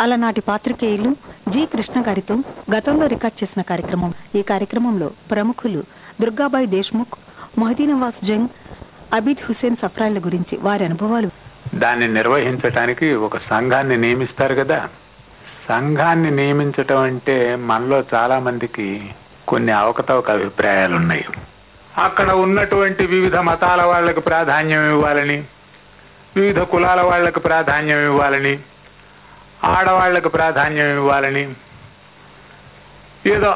అలనాటి పాత్రికేయులు జి. కృష్ణ గారితో గతంలో రికార్డ్ చేసిన కార్యక్రమం. ఈ కార్యక్రమంలో ప్రముఖులు దుర్గాబాయి దేశ్ముఖ్ మొహదీనవాస్ జంగ్ అబీద్ హుసేన్ సఫ్రాయిల గురించి వారి అనుభవాలు. దాన్ని నిర్వహించటానికి ఒక సంఘాన్ని నియమిస్తారు కదా. సంఘాన్ని నియమించటం అంటే మనలో చాలా మందికి కొన్ని అవకతవక అభిప్రాయాలు ఉన్నాయి అక్కడ ఉన్నటువంటి వివిధ మతాల వాళ్ళకు ప్రాధాన్యం ఇవ్వాలని వివిధ కులాల వాళ్ళకు ప్రాధాన్యం ఇవ్వాలని ఆడవాళ్ళకి ప్రాధాన్యం ఇవ్వాలని ఏదో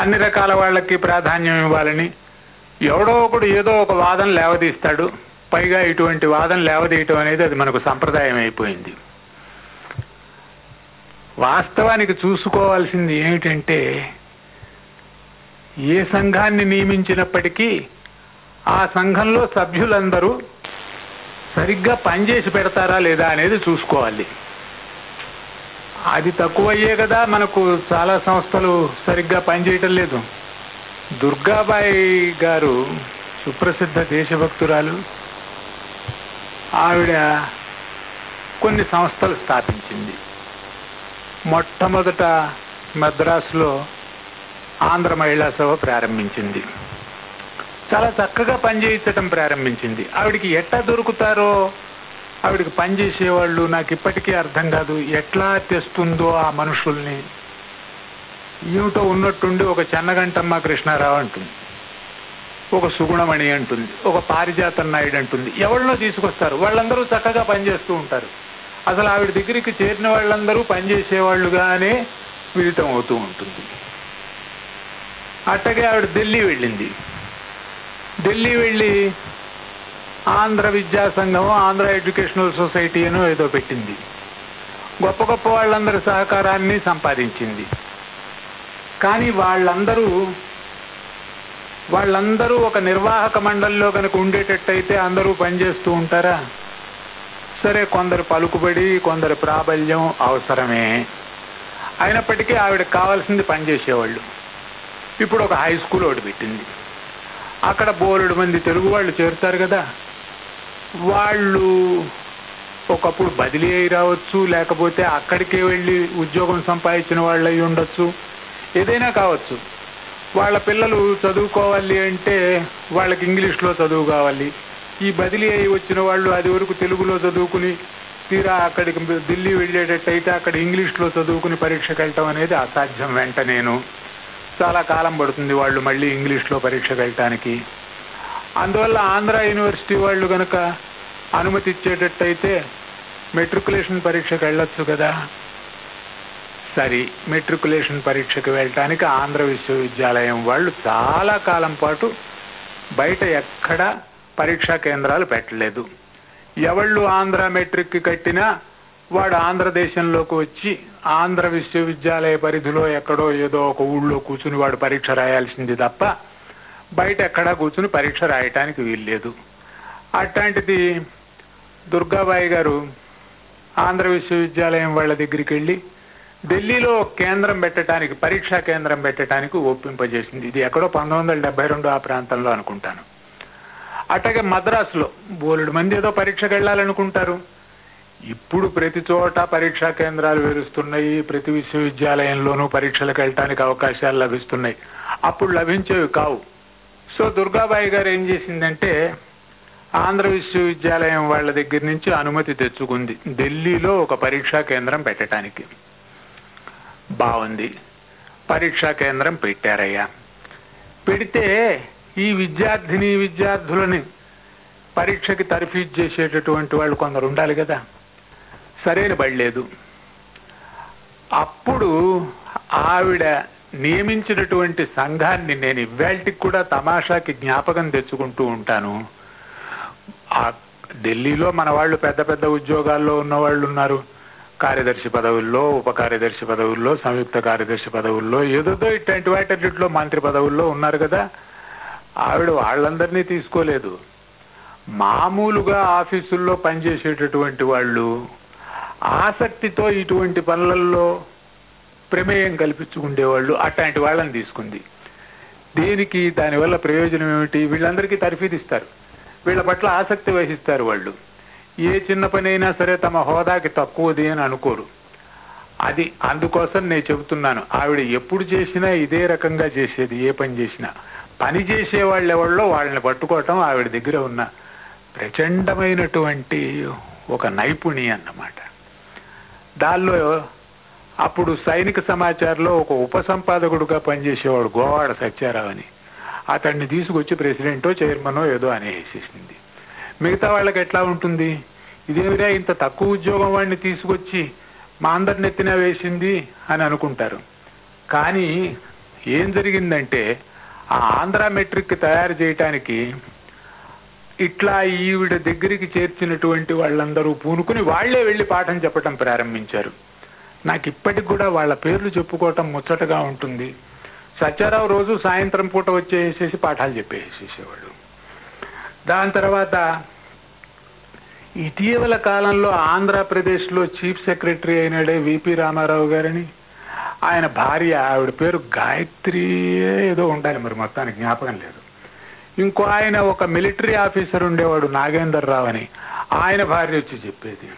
అన్ని రకాల వాళ్ళకి ప్రాధాన్యం ఇవ్వాలని ఎవడో ఒకడు ఏదో ఒక వాదన లేవదీస్తాడు పైగా ఇటువంటి వాదన లేవదీయటం అనేది అది మనకు సంప్రదాయం అయిపోయింది. వాస్తవానికి చూసుకోవాల్సింది ఏమిటంటే ఏ సంఘాన్ని నియమించినప్పటికీ ఆ సంఘంలో సభ్యులందరూ సరిగ్గా పనిచేసి పెడతారా లేదా అనేది చూసుకోవాలి. అది తక్కువయ్యే కదా. మనకు చాలా సంస్థలు సరిగ్గా పనిచేయటం లేదు. దుర్గాబాయి గారు సుప్రసిద్ధ దేశభక్తురాలు. ఆవిడ కొన్ని సంస్థలు స్థాపించింది. మొట్టమొదట మద్రాసులో ఆంధ్ర మహిళా సభ ప్రారంభించింది. చాలా చక్కగా పనిచేయించటం ప్రారంభించింది. ఆవిడికి ఎట్లా దొరుకుతారో ఆవిడకి పనిచేసేవాళ్ళు నాకు ఇప్పటికీ అర్థం కాదు. ఎట్లా తెస్తుందో ఆ మనుషుల్ని. ఏమిటో ఉన్నట్టుండి ఒక చెన్నగంటమ్మ కృష్ణారావు అంటుంది. ఒక సుగుణమణి అంటుంది. ఒక పారిజాత నాయుడు అంటుంది. ఎవరినో తీసుకొస్తారు. వాళ్ళందరూ చక్కగా పనిచేస్తూ ఉంటారు. అసలు ఆవిడ దగ్గరికి చేరిన వాళ్ళందరూ పనిచేసేవాళ్ళుగానే మిళితం అవుతూ ఉంటుంది. అట్టగే ఆవిడ ఢిల్లీ వెళ్ళింది. ఢిల్లీ వెళ్ళి ఆంధ్ర విద్యా సంఘం ఆంధ్ర ఎడ్యుకేషనల్ సొసైటీ అని ఏదో పెట్టింది. గొప్ప గొప్ప వాళ్ళందరి సహకారాన్ని సంపాదించింది. కానీ వాళ్ళందరూ వాళ్ళందరూ ఒక నిర్వాహక మండలిలో కనుక ఉండేటట్టయితే అందరూ పనిచేస్తూ ఉంటారా? సరే కొందరు పలుకుబడి కొందరు ప్రాబల్యం అవసరమే. అయినప్పటికీ ఆవిడకి కావాల్సింది పనిచేసేవాళ్ళు ఇప్పుడు ఒక హై స్కూల్ ఒకటి పెట్టింది. అక్కడ బోలెడు మంది తెలుగు వాళ్ళు చేరుతారు కదా? వాళ్ళు ఒకప్పుడు బదిలీ అయి రావచ్చు లేకపోతే అక్కడికే వెళ్ళి ఉద్యోగం సంపాదించిన వాళ్ళు అయి ఉండొచ్చు. ఏదైనా కావచ్చు. వాళ్ళ పిల్లలు చదువుకోవాలి అంటే వాళ్ళకి ఇంగ్లీష్లో చదువు కావాలి. ఈ బదిలీ అయి వచ్చిన వాళ్ళు అది వరకు తెలుగులో చదువుకుని తీరా అక్కడికి ఢిల్లీ వెళ్ళేటట్టయితే అక్కడ ఇంగ్లీష్లో చదువుకుని పరీక్షకు వెళ్ళటం అనేది అసాధ్యం వెంట నేను. చాలా కాలం పడుతుంది వాళ్ళు మళ్ళీ ఇంగ్లీష్లో పరీక్షకు వెళ్ళటానికి. అందువల్ల ఆంధ్ర యూనివర్సిటీ వాళ్ళు కనుక అనుమతి ఇచ్చేటట్టయితే మెట్రికులేషన్ పరీక్షకు వెళ్ళొచ్చు కదా. సరే మెట్రికులేషన్ పరీక్షకు వెళ్ళటానికి ఆంధ్ర విశ్వవిద్యాలయం వాళ్ళు చాలా కాలం పాటు బయట ఎక్కడా పరీక్షా కేంద్రాలు పెట్టలేదు. ఎవళ్ళు ఆంధ్ర మెట్రిక్ కట్టినా వాడు ఆంధ్రదేశంలోకి వచ్చి ఆంధ్ర విశ్వవిద్యాలయ పరిధిలో ఎక్కడో ఏదో ఒక ఊళ్ళో కూర్చుని వాడు పరీక్ష రాయాల్సింది తప్ప బయట ఎక్కడా కూర్చుని పరీక్ష రాయటానికి వీల్లేదు. అట్లాంటిది దుర్గాబాయి గారు ఆంధ్ర విశ్వవిద్యాలయం వాళ్ళ దగ్గరికి వెళ్ళి ఢిల్లీలో కేంద్రం పెట్టడానికి పరీక్షా కేంద్రం పెట్టడానికి ఒప్పింపజేసింది. ఇది ఎక్కడో పంతొమ్మిది వందల రెండు ఆ ప్రాంతంలో అనుకుంటాను. అట్లాగే మద్రాసులో బోలెడు మంది ఏదో పరీక్షకు వెళ్ళాలనుకుంటారు. ఇప్పుడు ప్రతి చోట పరీక్షా కేంద్రాలు వెలుస్తున్నాయి ప్రతి విశ్వవిద్యాలయంలోనూ పరీక్షలకు వెళ్ళటానికి అవకాశాలు లభిస్తున్నాయి. అప్పుడు లభించేవి కావు. సో దుర్గాబాయి గారు ఏం చేసిందంటే ఆంధ్ర విశ్వవిద్యాలయం వాళ్ళ దగ్గర నుంచి అనుమతి తెచ్చుకుంది. ఢిల్లీలో ఒక పరీక్షా కేంద్రం పెట్టడానికి. బాగుంది. పరీక్షా కేంద్రం పెట్టారయ్యా. పెడితే ఈ విద్యార్థిని విద్యార్థులని పరీక్షకి తర్ఫీజ్ చేసేటటువంటి వాళ్ళు కొందరు ఉండాలి కదా. సరైన పడలేదు అప్పుడు ఆవిడ నియమించినటువంటి సంఘాన్ని నేను ఇవాళకి కూడా తమాషాకి జ్ఞాపకం తెచ్చుకుంటూ ఉంటాను. ఆ ఢిల్లీలో మన వాళ్ళు పెద్ద పెద్ద ఉద్యోగాల్లో ఉన్న వాళ్ళు ఉన్నారు. కార్యదర్శి పదవుల్లో ఉప కార్యదర్శి పదవుల్లో సంయుక్త కార్యదర్శి పదవుల్లో ఏదోదో ఇట్లాంటి వాటిలో మంత్రి పదవుల్లో ఉన్నారు కదా. ఆవిడ వాళ్ళందరినీ తీసుకోలేదు. మామూలుగా ఆఫీసుల్లో పనిచేసేటటువంటి వాళ్ళు ఆసక్తితో ఇటువంటి పనులలో ప్రమేయం కల్పించుకుండేవాళ్ళు అట్లాంటి వాళ్ళని తీసుకుంది. దేనికి? దానివల్ల ప్రయోజనం ఏమిటి? వీళ్ళందరికీ తర్ఫీదిస్తారు వీళ్ళ పట్ల ఆసక్తి వహిస్తారు వాళ్ళు. ఏ చిన్న పని అయినా సరే తమ హోదాకి తక్కువది అని అనుకోరు. అది అందుకోసం నేను చెబుతున్నాను. ఆవిడ ఎప్పుడు చేసినా ఇదే రకంగా చేసేది. ఏ పని చేసినా. పని చేసే వాళ్ళు ఎవళ్ళో వాళ్ళని పట్టుకోవటం ఆవిడ దగ్గర ఉన్న ప్రచండమైనటువంటి ఒక నైపుణి అన్నమాట. దానిలో అప్పుడు సైనిక సమాచారంలో ఒక ఉపసంపాదకుడుగా పనిచేసేవాడు గోవాడ సత్యారావు అని అతన్ని తీసుకొచ్చి ప్రెసిడెంటో చైర్మనో ఏదో అనేసేసింది. మిగతా వాళ్ళకి ఎట్లా ఉంటుంది? ఇదేమిరా ఇంత తక్కువ ఉద్యోగం వాడిని తీసుకొచ్చి మా అందరిని ఎత్తిన వేసింది అని అనుకుంటారు. కానీ ఏం జరిగిందంటే ఆ ఆంధ్ర మెట్రిక్ తయారు చేయటానికి ఇట్లా ఈవిడ దగ్గరికి చేర్చినటువంటి వాళ్ళందరూ పూనుకుని వాళ్ళే వెళ్ళి పాఠం చెప్పటం ప్రారంభించారు. నాకు ఇప్పటికి కూడా వాళ్ళ పేర్లు చెప్పుకోవటం ముచ్చటగా ఉంటుంది. సత్యారావు రోజు సాయంత్రం పూట వచ్చేసేసి పాఠాలు చెప్పేసేసేవాడు. దాని తర్వాత ఇటీవల కాలంలో ఆంధ్రప్రదేశ్లో చీఫ్ సెక్రటరీ అయినాడే విపి రామారావు గారని. ఆయన భార్య ఆవిడ పేరు గాయత్రి ఏదో ఉండాలి మరి మొత్తానికి జ్ఞాపకం లేదు. ఇంకో ఆయన ఒక మిలిటరీ ఆఫీసర్ ఉండేవాడు నాగేందర్ రావు అని. ఆయన భార్య వచ్చి చెప్పేది.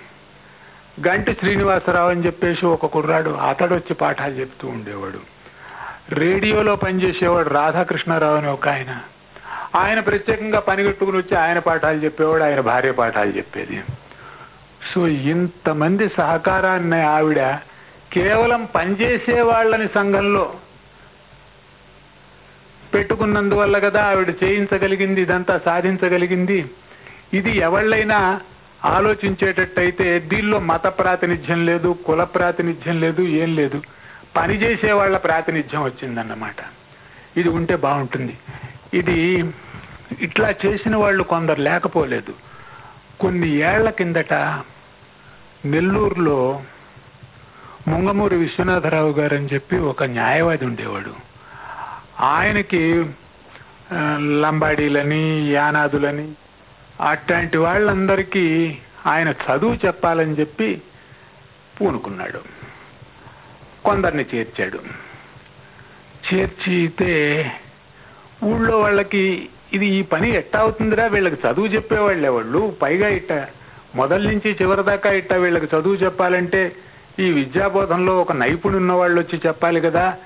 గంటి శ్రీనివాసరావు అని చెప్పేసి ఒక కుర్రాడు అతడు వచ్చి పాఠాలు చెప్తూ ఉండేవాడు. రేడియోలో పనిచేసేవాడు రాధాకృష్ణారావు అని ఒక ఆయన. ఆయన ప్రత్యేకంగా పనిగట్టుకుని వచ్చి ఆయన పాఠాలు చెప్పేవాడు ఆయన భార్య పాఠాలు చెప్పేది. సో ఇంతమంది సహకారాన్ని ఆవిడ కేవలం పనిచేసే వాళ్ళని సంఘంలో పెట్టుకున్నందువల్ల కదా ఆవిడ చేయించగలిగింది ఇదంతా సాధించగలిగింది. ఇది ఎవళ్ళైనా ఆలోచించేటట్టయితే దీనిలో మత ప్రాతినిధ్యం లేదు కుల ప్రాతినిధ్యం లేదు ఏం లేదు. పనిచేసే వాళ్ళ ప్రాతినిధ్యం వచ్చిందన్నమాట. ఇది ఉంటే బాగుంటుంది. ఇది ఇట్లా చేసిన వాళ్ళు కొందరు లేకపోలేదు. కొన్ని ఏళ్ళ కిందట నెల్లూరులో ముంగమూరి విశ్వనాథరావు గారు అని చెప్పి ఒక న్యాయవాది ఉండేవాడు. ఆయనకి లంబాడీలని యానాదులని అట్లాంటి వాళ్ళందరికీ ఆయన చదువు చెప్పాలని చెప్పి పూనుకున్నాడు. కొందరిని చేర్చాడు. చేర్చితే ఊళ్ళో వాళ్ళకి ఇది ఈ పని ఎట్టా అవుతుందిరా? వీళ్ళకి చదువు చెప్పేవాళ్ళే వాళ్ళు పైగా ఇట్ట మొదలు నుంచి చివరి దాకా ఇట్ట వీళ్ళకి చదువు చెప్పాలంటే ఈ విద్యాబోధంలో ఒక నైపుణ్యం ఉన్న వాళ్ళు వచ్చి చెప్పాలి కదా.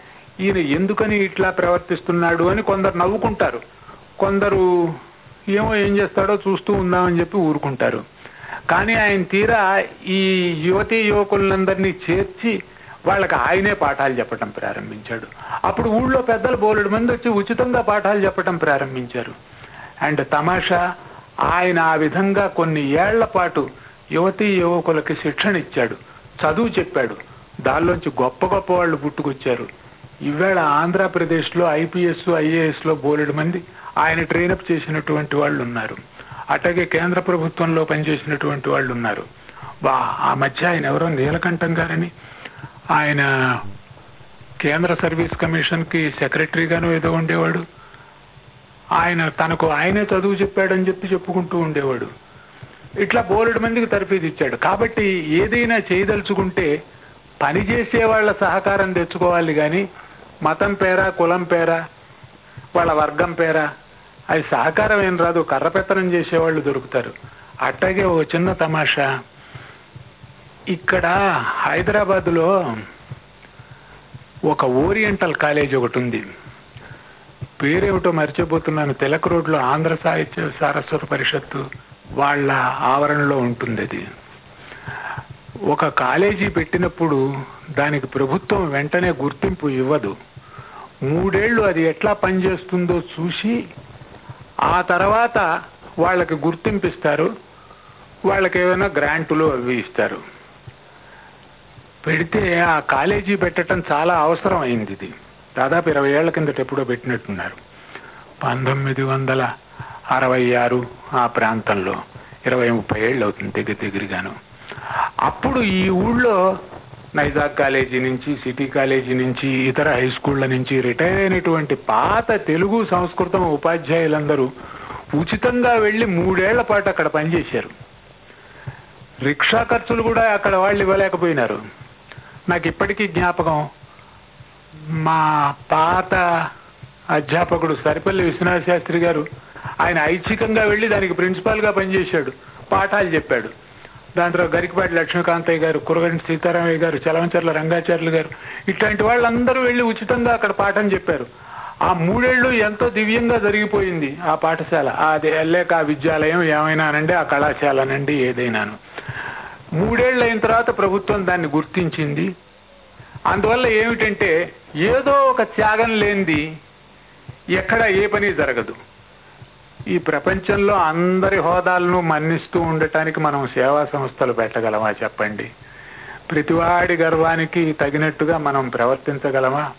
ఈయన ఎందుకని ఇట్లా ప్రవర్తిస్తున్నాడు అని కొందరు నవ్వుకుంటారు. కొందరు ఏమో ఏం చేస్తాడో చూస్తూ ఉందామని చెప్పి ఊరుకుంటారు. కానీ ఆయన తీరా ఈ యువతీ యువకులందరినీ చేర్చి వాళ్ళకి ఆయనే పాఠాలు చెప్పటం ప్రారంభించాడు. అప్పుడు ఊళ్ళో పెద్దలు బోలెడు మంది వచ్చి ఉచితంగా పాఠాలు చెప్పటం ప్రారంభించారు. అండ్ తమాషా ఆయన ఆ విధంగా కొన్ని ఏళ్ళ పాటు యువతీ యువకులకి శిక్షణ ఇచ్చాడు. చదువు చెప్పాడు. దానిలోంచి గొప్ప గొప్ప వాళ్ళు పుట్టుకొచ్చారు. ఈవేళ ఆంధ్రప్రదేశ్లో ఐపీఎస్ ఐఏఎస్లో బోలెడు మంది. ఆయన ట్రైనప్ చేసినటువంటి వాళ్ళు ఉన్నారు. అట్లాగే కేంద్ర ప్రభుత్వంలో పనిచేసినటువంటి వాళ్ళు ఉన్నారు. బా ఆ మధ్య ఆయన ఎవరో నీలకంఠం గారని. ఆయన కేంద్ర సర్వీస్ కమిషన్కి సెక్రటరీగాను ఏదో ఉండేవాడు. ఆయన తనకు ఆయనే చదువు చెప్పాడని చెప్పి చెప్పుకుంటూ ఉండేవాడు. ఇట్లా బోలెడు మందికి తరఫీదు ఇచ్చాడు కాబట్టి ఏదైనా చేయదలుచుకుంటే పనిచేసే వాళ్ళ సహకారం తెచ్చుకోవాలి కానీ మతం పేరా కులం పేరా వాళ్ళ వర్గం పేరా అది సహకారం ఏం రాదు కర్రపెత్తనం చేసేవాళ్ళు దొరుకుతారు. అట్టాగే ఓ చిన్న తమాషా. ఇక్కడ హైదరాబాద్లో ఒక ఓరియంటల్ కాలేజ్ ఒకటి ఉంది పేరేమిటో మర్చిపోతున్నాను. తిలక్ రోడ్లో ఆంధ్ర సాహిత్య సారస్వత పరిషత్తు వాళ్ళ ఆవరణలో ఉంటుంది అది ఒక కాలేజీ పెట్టినప్పుడు దానికి ప్రభుత్వం వెంటనే గుర్తింపు ఇవ్వదు. మూడేళ్ళు అది ఎట్లా పనిచేస్తుందో చూసి ఆ తర్వాత వాళ్ళకి గుర్తింపిస్తారు. వాళ్ళకి ఏమైనా గ్రాంటులు అవి ఇస్తారు. పెడితే ఆ కాలేజీ పెట్టడం చాలా అవసరం అయింది ఇది. దాదాపు ఇరవై ఏళ్ళ కిందట ఎప్పుడో పెట్టినట్టున్నారు. పంతొమ్మిది వందల అరవై ఆరు ఆ ప్రాంతంలో. ఇరవై ముప్పై ఏళ్ళు అవుతుంది దగ్గర దగ్గరగాను. అప్పుడు ఈ ఊళ్ళో నైజాగ్ కాలేజీ నుంచి సిటీ కాలేజీ నుంచి ఇతర హై స్కూళ్ళ నుంచి రిటైర్ అయినటువంటి పాత తెలుగు సంస్కృతం ఉపాధ్యాయులందరూ ఉచితంగా వెళ్ళి మూడేళ్ళ పాటు అక్కడ పనిచేశారు. రిక్షా ఖర్చులు కూడా అక్కడ వాళ్ళు ఇవ్వలేకపోయినారు. నాకు ఇప్పటికీ జ్ఞాపకం మా పాత అధ్యాపకుడు సరిపల్లి విశ్వనాథ శాస్త్రి గారు ఆయన ఐచ్ఛికంగా వెళ్ళి దానికి ప్రిన్సిపాల్గా పనిచేశాడు పాఠాలు చెప్పాడు. దాంట్లో గరికపాటి లక్ష్మీకాంతయ్య గారు కురగంటి సీతారామయ్య గారు చలవంచర్ల రంగాచార్యులు గారు ఇట్లాంటి వాళ్ళందరూ వెళ్ళి ఉచితంగా అక్కడ పాఠం చెప్పారు. ఆ మూడేళ్ళు ఎంతో దివ్యంగా జరిగిపోయింది ఆ పాఠశాల. అది లేక ఆ విద్యాలయం ఏమైనానండి ఆ కళాశాలనండి ఏదైనాను. మూడేళ్ళు అయిన తర్వాత ప్రభుత్వం దాన్ని గుర్తించింది. అందువల్ల ఏమిటంటే ఏదో ఒక త్యాగం లేనిది ఎక్కడ ఏ పని జరగదు. ఈ ప్రపంచంలో అందరి హోదాలను మన్నిస్తూ ఉండటానికి మనం సేవా సంస్థలు పెట్టగలమా చెప్పండి? ప్రతివాడి గర్వానికి తగినట్టుగా మనం ప్రవర్తించగలమా?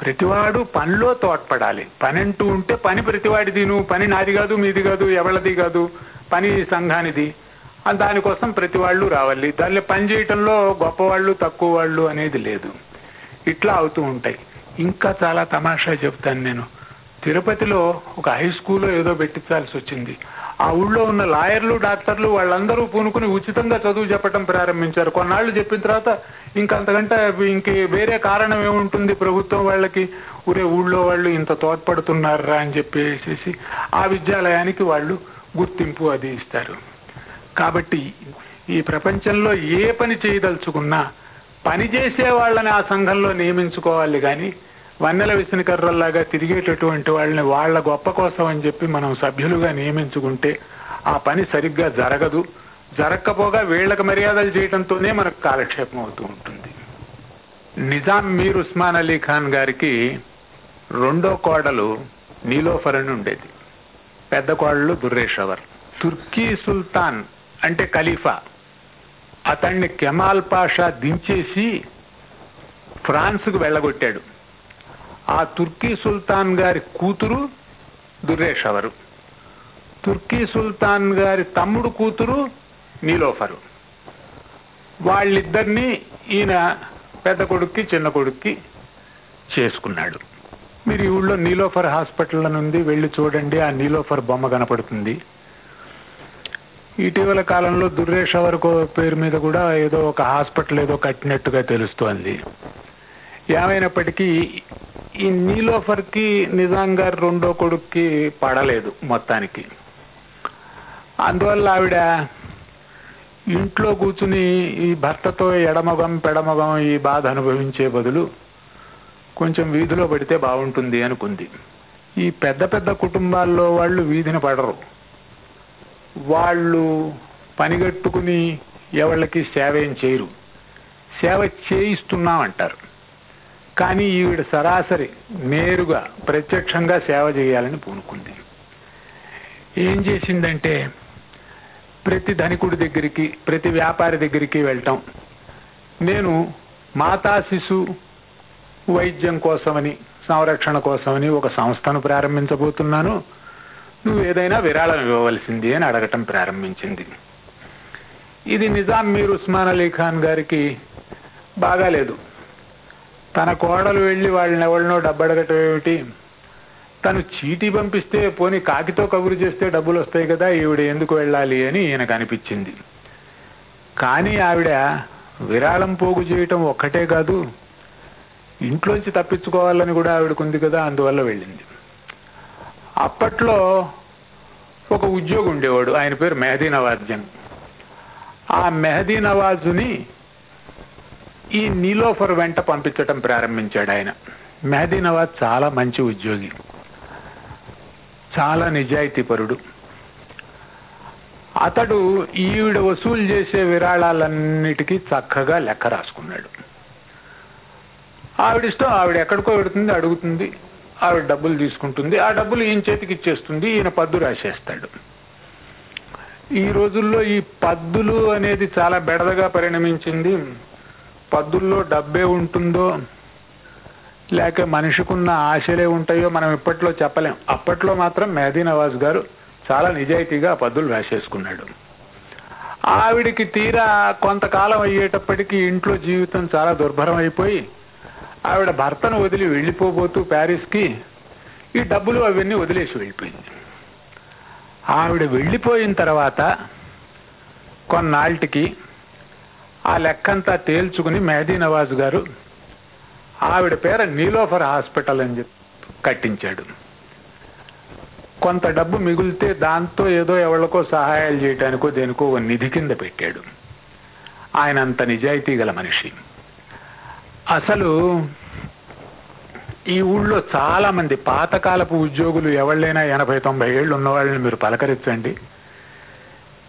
ప్రతివాడు పనిలో తోడ్పడాలి. పని అంటూ ఉంటే పని ప్రతివాడిది. నువ్వు పని నాది కాదు మీది కాదు ఎవరిది కాదు పని సంఘానిది. దానికోసం ప్రతి వాళ్ళు రావాలి. దానిలో పని చేయటంలో గొప్పవాళ్ళు తక్కువ వాళ్ళు అనేది లేదు. ఇట్లా అవుతూ ఉంటాయి. ఇంకా చాలా తమాషా చెప్తాను నేను. తిరుపతిలో ఒక హై స్కూల్లో ఏదో పెట్టించాల్సి వచ్చింది. ఆ ఊళ్ళో ఉన్న లాయర్లు డాక్టర్లు వాళ్ళందరూ పూనుకుని ఉచితంగా చదువు చెప్పడం ప్రారంభించారు. కొన్నాళ్ళు చెప్పిన తర్వాత ఇంకంతకంటే ఇంక వేరే కారణం ఏముంటుంది ప్రభుత్వం వాళ్ళకి? ఊరే ఊళ్ళో వాళ్ళు ఇంత తోడ్పడుతున్నారా? అని చెప్పేసి ఆ విద్యాలయానికి వాళ్ళు గుర్తింపు అది ఇస్తారు. కాబట్టి ఈ ప్రపంచంలో ఏ పని చేయదలుచుకున్నా పని చేసే వాళ్ళని ఆ సంఘంలో నియమించుకోవాలి కానీ వన్నెల విసనకర్రల్లాగా తిరిగేటటువంటి వాళ్ళని వాళ్ళ గొప్ప కోసం అని చెప్పి మనం సభ్యులుగా నియమించుకుంటే ఆ పని సరిగ్గా జరగదు. జరగకపోగా వీళ్ళకి మర్యాదలు చేయడంతోనే మనకు కాలక్షేపం అవుతూ ఉంటుంది. నిజాం మీర్ ఉస్మాన్ అలీ ఖాన్ గారికి రెండో కోడలు నీలోఫర్ అని ఉండేది. పెద్ద కోడలు దుర్రేషవర్ తుర్కీ సుల్తాన్ అంటే ఖలీఫా. అతన్ని కెమాల్ పాషా దించేసి ఫ్రాన్స్కు వెళ్ళగొట్టాడు. ఆ తుర్కీ సుల్తాన్ గారి కూతురు దుర్రేషవరు తుర్కీ సుల్తాన్ గారి తమ్ముడు కూతురు నీలోఫరు. వాళ్ళిద్దరినీ ఈయన పెద్ద కొడుక్కి చిన్న కొడుక్కి చేసుకున్నాడు. మీరు ఈ ఊళ్ళో నీలోఫర్ హాస్పిటల్ నుండి వెళ్ళి చూడండి ఆ నీలోఫర్ బొమ్మ కనపడుతుంది. ఇటీవల కాలంలో దుర్రేషవర్ పేరు మీద కూడా ఏదో ఒక హాస్పిటల్ ఏదో కట్టినట్టుగా తెలుస్తోంది. ఏమైనప్పటికీ ఈ నీలోఫర్కి నిజాం గారు రెండో కొడుక్కి పడలేదు మొత్తానికి. అందువల్ల ఆవిడ ఇంట్లో కూర్చుని ఈ భర్తతో ఎడమగం పెడమగం ఈ బాధ అనుభవించే బదులు కొంచెం వీధిలో పడితే బాగుంటుంది అనుకుంది. ఈ పెద్ద పెద్ద కుటుంబాల్లో వాళ్ళు వీధిని పడరు. వాళ్ళు పనిగట్టుకుని ఎవళ్ళకి సేవ ఏం చేయరు. సేవ చేయిస్తున్నామంటారు. కానీ ఈవిడ సరాసరి నేరుగా ప్రత్యక్షంగా సేవ చేయాలని పూనుకుంది. ఏం చేసిందంటే ప్రతి ధనికుడి దగ్గరికి ప్రతి వ్యాపారి దగ్గరికి వెళ్ళటం నేను మాతా శిశు వైద్యం కోసమని సంరక్షణ కోసమని ఒక సంస్థను ప్రారంభించబోతున్నాను. నువ్వు ఏదైనా విరాళం ఇవ్వవలసింది అని అడగటం ప్రారంభించింది. ఇది నిజాం మీర్ ఉస్మాన్ అలీ ఖాన్ గారికి బాగాలేదు. తన కోడలు వెళ్ళి వాళ్ళని ఎవరినో డబ్బడగటం ఏమిటి? తను చీటీ పంపిస్తే పోని కాకితో కబురు చేస్తే డబ్బులు వస్తాయి కదా ఈవిడ ఎందుకు వెళ్ళాలి అని ఈయనకు అనిపించింది. కానీ ఆవిడ విరాళం పోగు చేయటం ఒక్కటే కాదు ఇంట్లోంచి తప్పించుకోవాలని కూడా ఆవిడకుంది కదా అందువల్ల వెళ్ళింది. అప్పట్లో ఒక ఉద్యోగి ఉండేవాడు ఆయన పేరు మెహదీ నవాజ్ ఆ మెహదీ నవాజుని ఈ నీలోఫర్ వెంట పంపించటం ప్రారంభించాడు ఆయన. మెహదీ నవాజ్ చాలా మంచి ఉద్యోగి. చాలా నిజాయితీపరుడు. అతడు ఈవిడ వసూలు చేసే విరాళాలన్నిటికీ చక్కగా లెక్క రాసుకున్నాడు. ఆవిడిష్టం ఆవిడ ఎక్కడికో పెడుతుంది అడుగుతుంది ఆవిడ డబ్బులు తీసుకుంటుంది ఆ డబ్బులు ఈయన చేతికి ఇచ్చేస్తుంది ఈయన పద్దు రాసేస్తాడు. ఈ రోజుల్లో ఈ పద్దులు అనేది చాలా బెడదగా పరిణమించింది పద్దుల్లో డబ్బే ఉంటుందో లేక మనిషికున్న ఆశలే ఉంటాయో మనం ఇప్పట్లో చెప్పలేం. అప్పట్లో మాత్రం మెహదీ నవాజ్ గారు చాలా నిజాయితీగా పద్దులు రాసేసుకున్నాడు ఆవిడికి తీరా కొంతకాలం అయ్యేటప్పటికీ ఇంట్లో జీవితం చాలా దుర్భరం అయిపోయి ఆవిడ భర్తను వదిలి వెళ్ళిపోబోతూ ప్యారిస్కి ఈ డబ్బులు అవన్నీ వదిలేసి వెళ్ళిపోయింది. ఆవిడ వెళ్ళిపోయిన తర్వాత కొన్నాళ్ళకి ఆ లెక్కంతా తేల్చుకుని మెహదీ నవాజ్ గారు ఆవిడ పేర నీలోఫర్ హాస్పిటల్ అని చెప్పి కట్టించాడు. కొంత డబ్బు మిగిలితే దాంతో ఏదో ఎవరికో సహాయాలు చేయటానికో దేనికో ఒక నిధి కింద పెట్టాడు. ఆయన అంత నిజాయితీ గల మనిషి. అసలు ఈ ఊళ్ళో చాలా మంది పాతకాలపు ఉద్యోగులు ఎవళ్ళైనా ఎనభై తొంభై ఏళ్ళు ఉన్నవాళ్ళని మీరు పలకరించండి.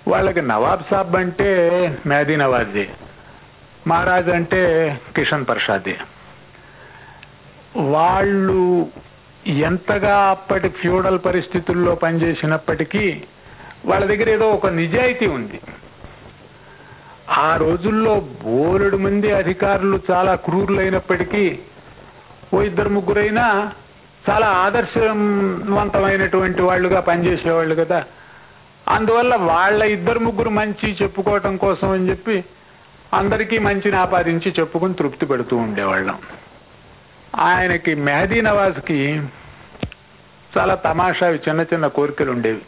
వాళ్ళకి నవాబ్ సాబ్ అంటే మేదీ నవాజే. మహారాజ్ అంటే కిషన్ ప్రసాదే వాళ్ళు ఎంతగా అప్పటి ఫ్యూడల్ పరిస్థితుల్లో పనిచేసినప్పటికీ వాళ్ళ దగ్గర ఏదో ఒక నిజాయితీ ఉంది. ఆ రోజుల్లో బోలెడు మంది అధికారులు చాలా క్రూరులైనప్పటికీ ఓ ఇద్దరు ముగ్గురైనా చాలా ఆదర్శవంతమైనటువంటి వాళ్ళుగా పనిచేసేవాళ్ళు కదా. అందువల్ల వాళ్ళ ఇద్దరు ముగ్గురు మంచి చెప్పుకోవటం కోసం అని చెప్పి అందరికీ మంచిని ఆపాదించి చెప్పుకుని తృప్తి పెడుతూ ఉండేవాళ్ళం. ఆయనకి మెహదీ నవాజ్కి చాలా తమాషావి చిన్న చిన్న కోరికలు ఉండేవి.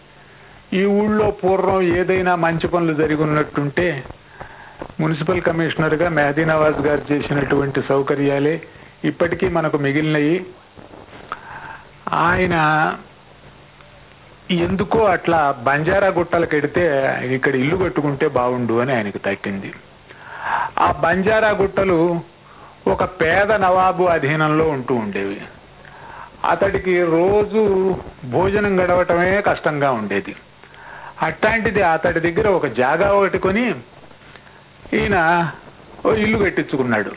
ఈ ఊళ్ళో పూర్వం ఏదైనా మంచి పనులు జరిగి ఉన్నట్టుంటే మున్సిపల్ కమిషనర్గా మెహదీ నవాజ్ గారు చేసినటువంటి సౌకర్యాలే ఇప్పటికీ మనకు మిగిలినవి ఆయన ఎందుకో అట్లా బంజారా గుట్టలకు ఎడితే ఇక్కడ ఇల్లు కట్టుకుంటే బాగుండు అని ఆయనకు తక్కింది. ఆ బంజారా గుట్టలు ఒక పేద నవాబు అధీనంలో ఉంటూ ఉండేవి. అతడికి రోజు భోజనం గడవటమే కష్టంగా ఉండేది. అట్లాంటిది అతడి దగ్గర ఒక జాగా ఒకటి కొని ఈయన ఓ ఇల్లు కట్టించుకున్నాడు.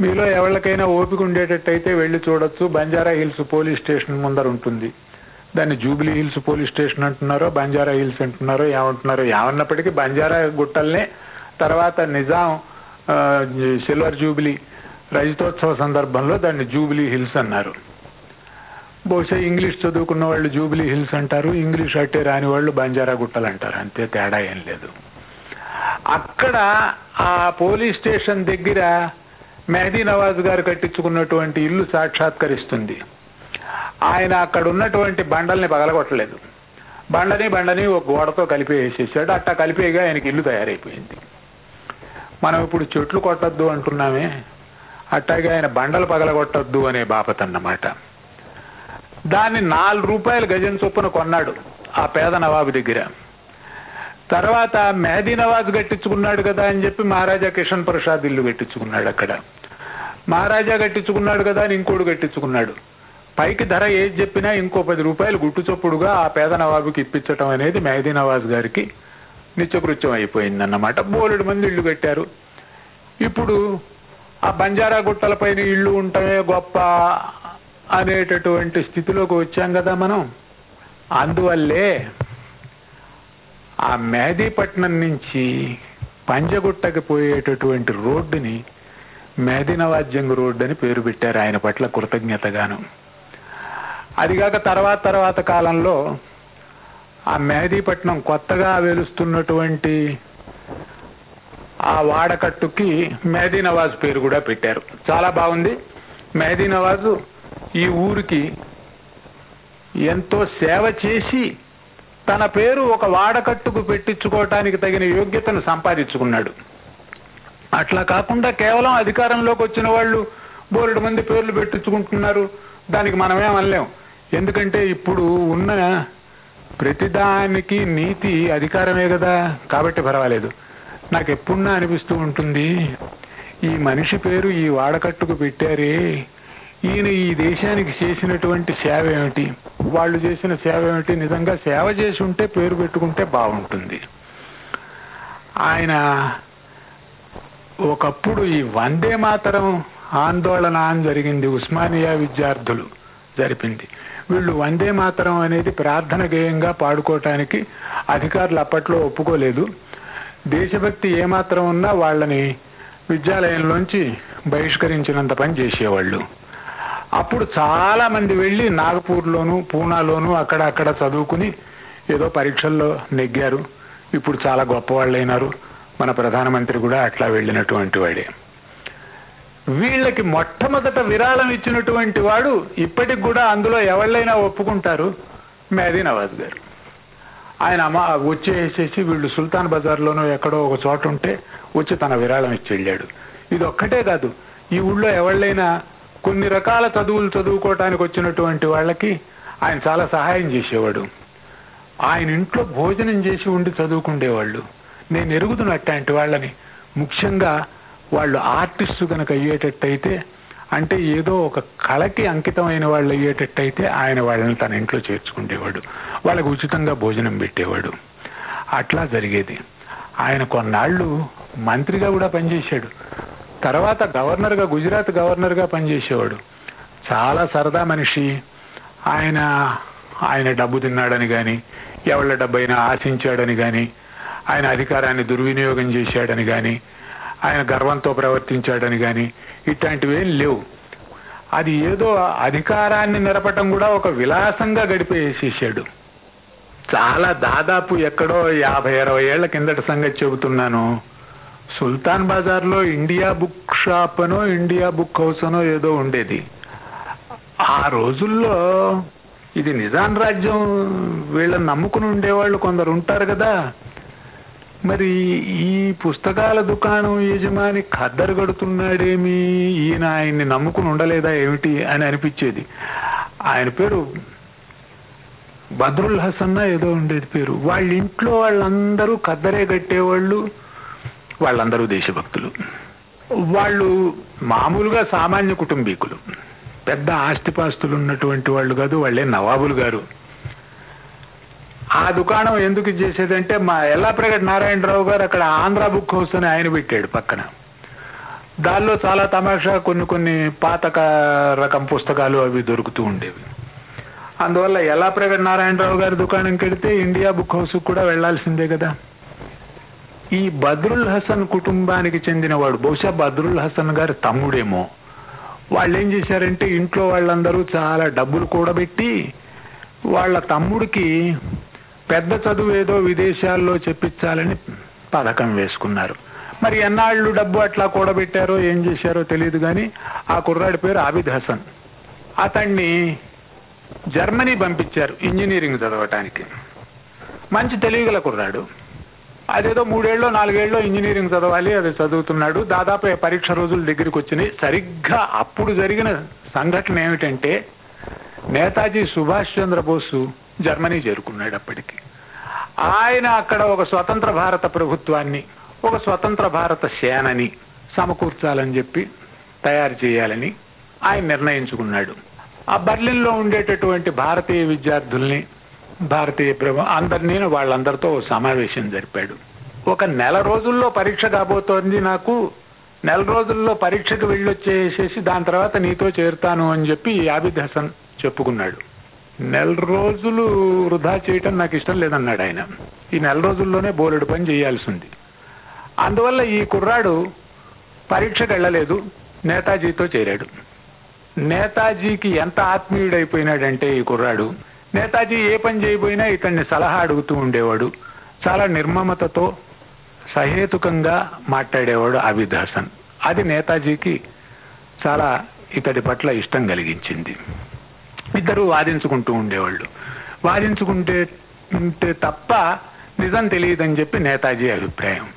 మీలో ఎవరికైనా ఓపిక ఉండేటట్టయితే వెళ్ళి చూడొచ్చు. బంజారా హిల్స్ పోలీస్ స్టేషన్ ముందర ఉంటుంది. దాన్ని జూబ్లీ హిల్స్ పోలీస్ స్టేషన్ అంటున్నారో బంజారా హిల్స్ అంటున్నారో ఏమంటున్నారో ఏమన్నప్పటికీ బంజారా గుట్టల్నే తర్వాత నిజాం సిల్వర్ జూబ్లీ రజతోత్సవ సందర్భంలో దాన్ని జూబ్లీ హిల్స్ అన్నారు. బహుశా ఇంగ్లీష్ చదువుకున్న వాళ్ళు జూబ్లీ హిల్స్ అంటారు ఇంగ్లీష్ అట్టే రాని వాళ్ళు బంజారా గుట్టలు అంటారు అంతే తేడా ఏం లేదు. అక్కడ ఆ పోలీస్ స్టేషన్ దగ్గర మెహదీ నవాజ్ గారు కట్టించుకున్నటువంటి ఇల్లు సాక్షాత్కరిస్తుంది. ఆయన అక్కడ ఉన్నటువంటి బండల్ని పగలగొట్టలేదు. బండని బండని ఒక గోడతో కలిపి వేసేసాడు. అట్టా కలిపేగా ఆయనకి ఇల్లు తయారైపోయింది. మనం ఇప్పుడు చెట్లు కొట్టద్దు అంటున్నామే. అట్టాగే ఆయన బండలు పగలగొట్టద్దు అనే బాపతన్నమాట. దాన్ని నాలుగు రూపాయలు గజం చొప్పున కొన్నాడు ఆ పేద నవాబు దగ్గర. తర్వాత మెహదీ నవాజ్ కట్టించుకున్నాడు కదా అని చెప్పి మహారాజా కిషన్ ప్రసాద్ ఇల్లు కట్టించుకున్నాడు అక్కడ. మహారాజా కట్టించుకున్నాడు కదా అని ఇంకోడు కట్టించుకున్నాడు. పైకి ధర ఏది చెప్పినా ఇంకో పది రూపాయలు గుట్టు చొప్పుడుగా ఆ పేద నవాబుకి ఇప్పించటం అనేది మెహదీ నవాజ్ గారికి నిత్యకృత్యం అయిపోయిందన్నమాట. బోలెడు మంది ఇల్లు కట్టారు. ఇప్పుడు ఆ బంజారా గుట్టలపైన ఇల్లు ఉండటమే గొప్ప అనేటటువంటి స్థితిలోకి వచ్చాం కదా మనం. అందువల్లే ఆ మేదీపట్నం నుంచి పంజగుట్టకి పోయేటటువంటి రోడ్డుని మేదినవాజ్యంగ్ రోడ్డు అని పేరు పెట్టారు ఆయన పట్ల కృతజ్ఞతగాను. అదిగాక తర్వాత తర్వాత కాలంలో ఆ మెహదీపట్నం కొత్తగా వెలుస్తున్నటువంటి ఆ వాడకట్టుకి మెహదీ నవాజ్ పేరు కూడా పెట్టారు. చాలా బాగుంది. మెహదీ నవాజ్ ఈ ఊరికి ఎంతో సేవ చేసి తన పేరు ఒక వాడకట్టుకు పెట్టించుకోవటానికి తగిన యోగ్యతను సంపాదించుకున్నాడు. అట్లా కాకుండా కేవలం అధికారంలోకి వచ్చిన వాళ్ళు బోలెడు మంది పేర్లు పెట్టించుకుంటున్నారు. దానికి మనమేం అనలేం. ఎందుకంటే ఇప్పుడు ఉన్న ప్రతిదానికి నీతి అధికారమే కదా. కాబట్టి పర్వాలేదు. నాకు ఎప్పుడున్నా అనిపిస్తూ ఉంటుంది ఈ మనిషి పేరు ఈ వాడకట్టుకు పెట్టారే. ఈయన ఈ దేశానికి చేసినటువంటి సేవ ఏమిటి వాళ్ళు చేసిన సేవ ఏమిటి నిజంగా సేవ చేసి ఉంటే పేరు పెట్టుకుంటే బాగుంటుంది. ఆయన ఒకప్పుడు ఈ వందే మాతరం ఆందోళన జరిగింది ఉస్మానియా విద్యార్థులు. జరిపింది. వీళ్ళు వందే మాతరం అనేది ప్రార్థన గేయంగా పాడుకోవటానికి అధికారులు అప్పట్లో ఒప్పుకోలేదు. దేశభక్తి ఏమాత్రం ఉన్నా వాళ్ళని విద్యాలయంలోంచి బహిష్కరించినంత పని చేసేవాళ్ళు. అప్పుడు చాలా మంది వెళ్ళి నాగపూర్లోను పూనాలోను అక్కడ అక్కడ చదువుకుని ఏదో పరీక్షల్లో నెగ్గారు. ఇప్పుడు చాలా గొప్పవాళ్ళైనారు. మన ప్రధానమంత్రి కూడా అట్లా వెళ్ళినటువంటి వాడే. వీళ్ళకి మొట్టమొదట విరాళం ఇచ్చినటువంటి వాడు ఇప్పటికి కూడా అందులో ఎవళ్ళైనా ఒప్పుకుంటారు? మేదీ నవాజ్ గారు. ఆయన అమ్మ వచ్చేసేసి వీళ్ళు సుల్తాన్ బజార్లోనో ఎక్కడో ఒక చోట ఉంటే వచ్చి తన విరాళం ఇచ్చి వెళ్ళాడు. ఇది ఒక్కటే కాదు. ఈ ఊళ్ళో ఎవళ్ళైనా కొన్ని రకాల చదువులు చదువుకోవటానికి వచ్చినటువంటి వాళ్ళకి ఆయన చాలా సహాయం చేసేవాడు. ఆయన ఇంట్లో భోజనం చేసి ఉండి చదువుకుండేవాళ్ళు. నేను ఎరుగుతున్న వాళ్ళని. ముఖ్యంగా వాళ్ళు ఆర్టిస్టు కనుక అయ్యేటట్టయితే అంటే ఏదో ఒక కళకి అంకితమైన వాళ్ళు అయ్యేటట్టయితే ఆయన వాళ్ళని తన ఇంట్లో చేర్చుకునేవాడు వాళ్ళకు ఉచితంగా భోజనం పెట్టేవాడు. అట్లా జరిగేది. ఆయన కొన్నాళ్ళు మంత్రిగా కూడా పనిచేశాడు. తర్వాత గవర్నర్గా గుజరాత్ గవర్నర్గా పనిచేసేవాడు. చాలా సరదా మనిషి. ఆయన ఆయన డబ్బు తిన్నాడని కానీ ఎవళ్ళ డబ్బైనా ఆశించాడని కానీ ఆయన అధికారాన్ని దుర్వినియోగం చేశాడని కానీ ఆయన గర్వంతో ప్రవర్తించాడని కానీ ఇట్లాంటివి లేవు. అది ఏదో అధికారాన్ని నిరపటం కూడా ఒక విలాసంగా గడిపేసేసాడు. చాలా దాదాపు ఎక్కడో యాభై అరవై ఏళ్ళ కిందటి సంగతి చెబుతున్నాను. సుల్తాన్ బజార్లో ఇండియా బుక్ షాప్ అనో ఇండియా బుక్ హౌస్ అనో ఏదో ఉండేది. ఆ రోజుల్లో ఇది నిజాం రాజ్యం వీళ్ళని నమ్ముకుని ఉండేవాళ్ళు కొందరు ఉంటారు కదా. మరి ఈ పుస్తకాల దుకాణం యజమాని ఖద్దరు కడుతున్నాడేమి? ఈయన ఆయన్ని నమ్ముకుని ఉండలేదా ఏమిటి అని అనిపించేది. ఆయన పేరు బద్రుల్ హసన్న ఏదో ఉండేది పేరు. వాళ్ళ ఇంట్లో వాళ్ళందరూ ఖద్దరే కట్టేవాళ్ళు వాళ్ళందరూ దేశభక్తులు. వాళ్ళు మామూలుగా సామాన్య కుటుంబీకులు. పెద్ద ఆస్తిపాస్తులు ఉన్నటువంటి వాళ్ళు కాదు వాళ్ళే నవాబులు గారు. ఆ దుకాణం ఎందుకు చేసేదంటే మా ఎల్లాప్రగడ్ నారాయణరావు గారు అక్కడ ఆంధ్ర బుక్ హౌస్ అని ఆయన పెట్టాడు పక్కన. దానిలో చాలా తమాషా కొన్ని కొన్ని పాత రకం పుస్తకాలు అవి దొరుకుతూ ఉండేవి. అందువల్ల ఎల్లాప్రగడ్ నారాయణరావు గారి దుకాణంకి కడితే ఇండియా బుక్ హౌస్ కూడా వెళ్ళాల్సిందే కదా. ఈ బద్రుల్ హసన్ కుటుంబానికి చెందినవాడు బహుశా బద్రుల్ హసన్ గారి తమ్ముడేమో. వాళ్ళు ఏం చేశారంటే ఇంట్లో వాళ్ళందరూ చాలా డబ్బులు కూడబెట్టి వాళ్ళ తమ్ముడికి పెద్ద చదువు ఏదో విదేశాల్లో చెప్పించాలని పథకం వేసుకున్నారు. మరి ఎన్నాళ్ళు డబ్బు అట్లా కూడబెట్టారో ఏం చేశారో తెలియదు కానీ ఆ కుర్రాడి పేరు ఆబిద్ హసన్. అతన్ని జర్మనీ పంపించారు ఇంజనీరింగ్ చదవటానికి. మంచి తెలివిగల కుర్రాడు. అదేదో మూడేళ్ళలో నాలుగేళ్ళలో ఇంజనీరింగ్ చదవాలి అది చదువుతున్నాడు. దాదాపు పరీక్ష రోజులు దగ్గరికి వచ్చినాయి. సరిగ్గా అప్పుడు జరిగిన సంఘటన ఏమిటంటే నేతాజీ సుభాష్ చంద్రబోసు జర్మనీ చేరుకున్నాడు అప్పటికి. ఆయన అక్కడ ఒక స్వతంత్ర భారత ప్రభుత్వాన్ని ఒక స్వతంత్ర భారత సేనని సమకూర్చాలని చెప్పి తయారు చేయాలని ఆయన నిర్ణయించుకున్నాడు. ఆ బర్లిన్లో ఉండేటటువంటి భారతీయ విద్యార్థుల్ని భారతీయ ప్రభు అందరినీ వాళ్ళందరితో సమావేశం జరిపాడు. ఒక నెల రోజుల్లో పరీక్ష కాబోతోంది నాకు. నెల రోజుల్లో పరీక్షకు వెళ్ళొచ్చేసేసి దాని తర్వాత నీతో చేరుతాను అని చెప్పి ఆబిద్ హసన్ చెప్పుకున్నాడు. నెల రోజులు వృధా చేయటం నాకు ఇష్టం లేదన్నాడు ఆయన. ఈ నెల రోజుల్లోనే బోలెడు పని చేయాల్సి ఉంది అందువల్ల ఈ కుర్రాడు పరీక్షకు వెళ్ళలేదు నేతాజీతో చేరాడు. నేతాజీకి ఎంత ఆత్మీయుడైపోయినాడంటే ఈ కుర్రాడు. నేతాజీ ఏ పని చేయబోయినా ఇతన్ని సలహా అడుగుతూ ఉండేవాడు. చాలా నిర్మమతతో సహేతుకంగా మాట్లాడేవాడు ఆబిద్ హసన్. అది నేతాజీకి చాలా ఇతడి పట్ల ఇష్టం కలిగించింది. ఇద్దరు వాదించుకుంటూ ఉండేవాళ్ళు. వాదించుకుంటే ఉంటే తప్ప నిజం తెలియదని చెప్పి నేతాజీ అభిప్రాయం.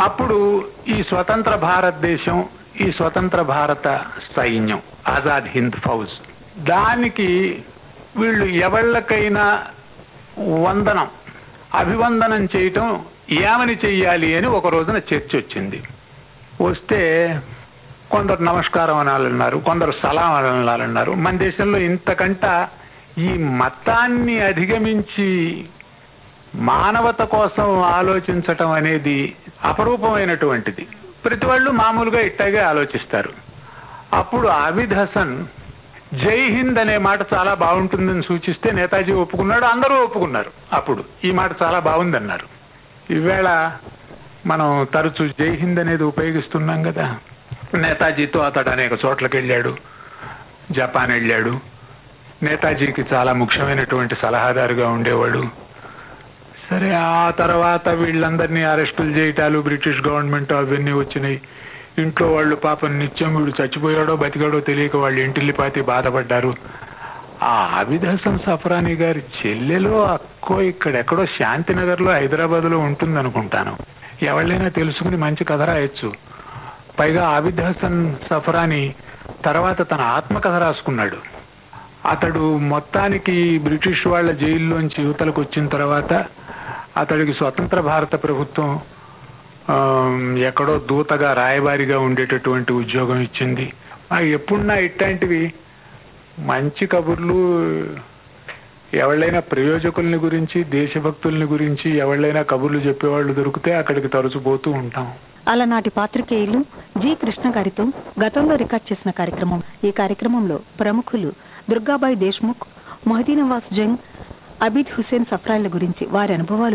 అప్పుడు ఈ స్వతంత్ర భారతదేశం ఈ స్వతంత్ర భారత సైన్యం ఆజాద్ హింద్ ఫౌజ్ దానికి వీళ్ళు ఎవళ్ళకైనా వందనం అభివందనం చేయటం ఏమని చెయ్యాలి అని ఒక రోజున చర్చ వచ్చింది వస్తే కొందరు నమస్కారం అనాలన్నారు కొందరు సలాం అనాలన్నారు. మన దేశంలో ఇంతకంట ఈ మతాన్ని అధిగమించి మానవత కోసం ఆలోచించటం అనేది అపరూపమైనటువంటిది. ప్రతి వాళ్ళు మామూలుగా ఇట్టాగే ఆలోచిస్తారు. అప్పుడు అమిద్ హసన్ జై హింద్ అనే మాట చాలా బాగుంటుందని సూచిస్తే నేతాజీ ఒప్పుకున్నాడు అందరూ ఒప్పుకున్నారు. అప్పుడు ఈ మాట చాలా బాగుందన్నారు. ఈవేళ మనం తరచూ జై హింద్ అనేది ఉపయోగిస్తున్నాం కదా. నేతాజీతో అతడు అనేక చోట్లకి వెళ్ళాడు జపాన్ వెళ్ళాడు. నేతాజీకి చాలా ముఖ్యమైనటువంటి సలహాదారుగా ఉండేవాడు. సరే ఆ తర్వాత వీళ్ళందరినీ అరెస్టులు చేయటాలు బ్రిటిష్ గవర్నమెంట్ అవన్నీ వచ్చినాయి. ఇంట్లో వాళ్ళు పాపం నిత్యం వీడు చచ్చిపోయాడో బతికాడో తెలియక వాళ్ళు ఇంటిల్లిపాతి బాధపడ్డారు. ఆ ఆబిద్ సఫరాని గారి చెల్లెలో అక్కో ఇక్కడెక్కడో శాంతినగర్లో హైదరాబాద్లో ఉంటుందనుకుంటాను. ఎవళ్ళైనా తెలుసుకుని మంచి కథ రాయొచ్చు. పైగా ఆబిద్ హసన్ సఫరాని తర్వాత తన ఆత్మకథ రాసుకున్నాడు. అతడు మొత్తానికి బ్రిటిష్ వాళ్ళ జైల్లోంచి యువతలకు వచ్చిన తర్వాత అతడికి స్వతంత్ర భారత ప్రభుత్వం ఎక్కడో దూతగా రాయబారిగా ఉండేటటువంటి ఉద్యోగం ఇచ్చింది. ఎప్పుడున్నా ఇట్లాంటివి మంచి కబుర్లు ఎవళ్ళైనా ప్రయోజకుల్ని గురించి దేశభక్తుల్ని గురించి ఎవళ్ళైనా కబుర్లు చెప్పేవాళ్ళు దొరికితే అక్కడికి తరచు పోతూ ఉంటాం. అలనాటి పాత్రికేయులు జి. కృష్ణ గారితో గతంలో రికార్డ్ చేసిన కార్యక్రమం. ఈ కార్యక్రమంలో ప్రముఖులు దుర్గాబాయి దేశ్ముఖ్ మొహదీనవాస్ జంగ్ అబిద్ హుసేన్ సఫ్రాయిల గురించి వారి అనుభవాలు